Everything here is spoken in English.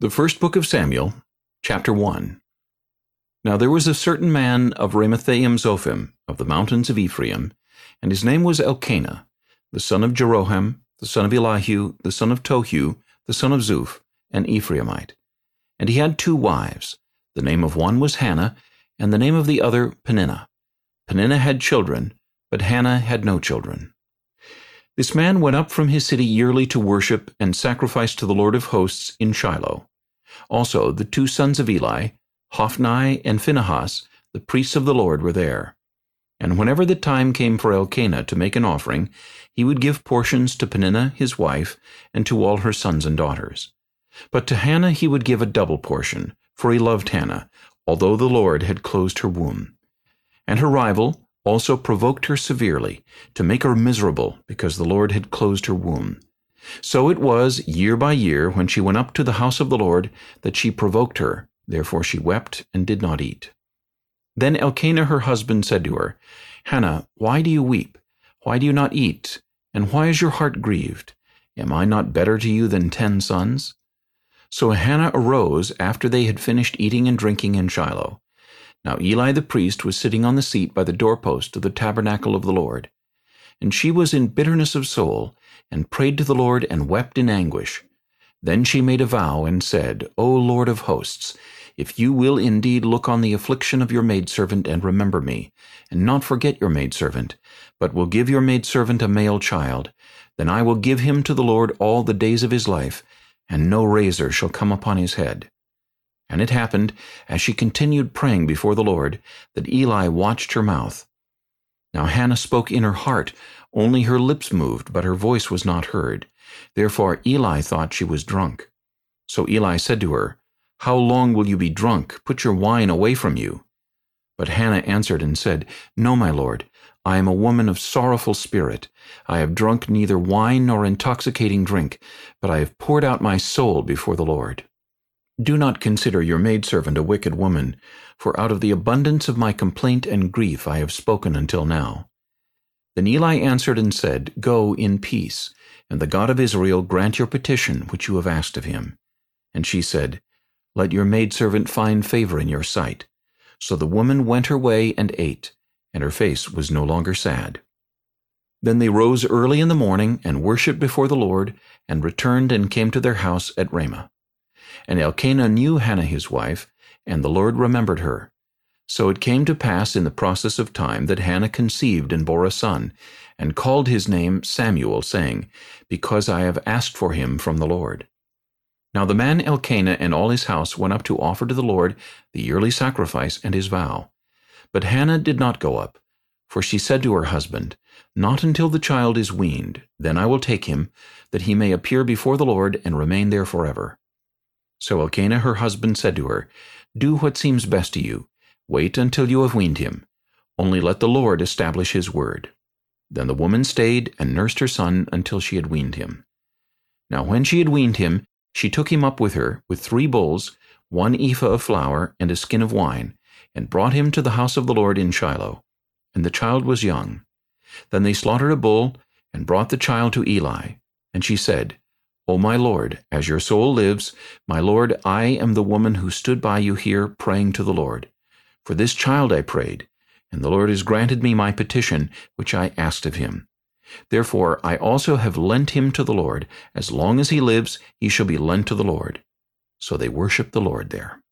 The first book of Samuel, chapter 1 Now there was a certain man of Ramathaim Zophim, of the mountains of Ephraim, and his name was Elkanah, the son of Jeroham, the son of Elihu, the son of Tohu, the son of Zuph, an Ephraimite. And he had two wives. The name of one was Hannah, and the name of the other Peninnah. Peninnah had children, but Hannah had no children. This man went up from his city yearly to worship and sacrifice to the Lord of hosts in Shiloh. Also the two sons of Eli, Hophni and Phinehas, the priests of the Lord, were there. And whenever the time came for Elkanah to make an offering, he would give portions to Peninnah his wife, and to all her sons and daughters. But to Hannah he would give a double portion, for he loved Hannah, although the Lord had closed her womb. And her rival, also provoked her severely, to make her miserable, because the Lord had closed her womb. So it was, year by year, when she went up to the house of the Lord, that she provoked her. Therefore she wept and did not eat. Then Elkanah her husband said to her, Hannah, why do you weep? Why do you not eat? And why is your heart grieved? Am I not better to you than ten sons? So Hannah arose after they had finished eating and drinking in Shiloh. Now Eli the priest was sitting on the seat by the doorpost of the tabernacle of the Lord. And she was in bitterness of soul, and prayed to the Lord, and wept in anguish. Then she made a vow, and said, O Lord of hosts, if you will indeed look on the affliction of your maidservant, and remember me, and not forget your maidservant, but will give your maidservant a male child, then I will give him to the Lord all the days of his life, and no razor shall come upon his head. And it happened, as she continued praying before the Lord, that Eli watched her mouth. Now Hannah spoke in her heart, only her lips moved, but her voice was not heard. Therefore Eli thought she was drunk. So Eli said to her, How long will you be drunk? Put your wine away from you. But Hannah answered and said, No, my lord, I am a woman of sorrowful spirit. I have drunk neither wine nor intoxicating drink, but I have poured out my soul before the Lord. Do not consider your maidservant a wicked woman, for out of the abundance of my complaint and grief I have spoken until now. Then Eli answered and said, Go in peace, and the God of Israel grant your petition which you have asked of him. And she said, Let your maidservant find favor in your sight. So the woman went her way and ate, and her face was no longer sad. Then they rose early in the morning and worshipped before the Lord, and returned and came to their house at Ramah. And Elkanah knew Hannah his wife, and the Lord remembered her. So it came to pass in the process of time that Hannah conceived and bore a son, and called his name Samuel, saying, Because I have asked for him from the Lord. Now the man Elkanah and all his house went up to offer to the Lord the yearly sacrifice and his vow. But Hannah did not go up, for she said to her husband, Not until the child is weaned, then I will take him, that he may appear before the Lord and remain there forever. So Elkanah her husband said to her, Do what seems best to you. Wait until you have weaned him. Only let the Lord establish his word. Then the woman stayed and nursed her son until she had weaned him. Now when she had weaned him, she took him up with her, with three bulls, one ephah of flour, and a skin of wine, and brought him to the house of the Lord in Shiloh. And the child was young. Then they slaughtered a bull, and brought the child to Eli. And she said, O my Lord, as your soul lives, my Lord, I am the woman who stood by you here praying to the Lord. For this child I prayed, and the Lord has granted me my petition, which I asked of him. Therefore I also have lent him to the Lord. As long as he lives, he shall be lent to the Lord. So they worshiped the Lord there.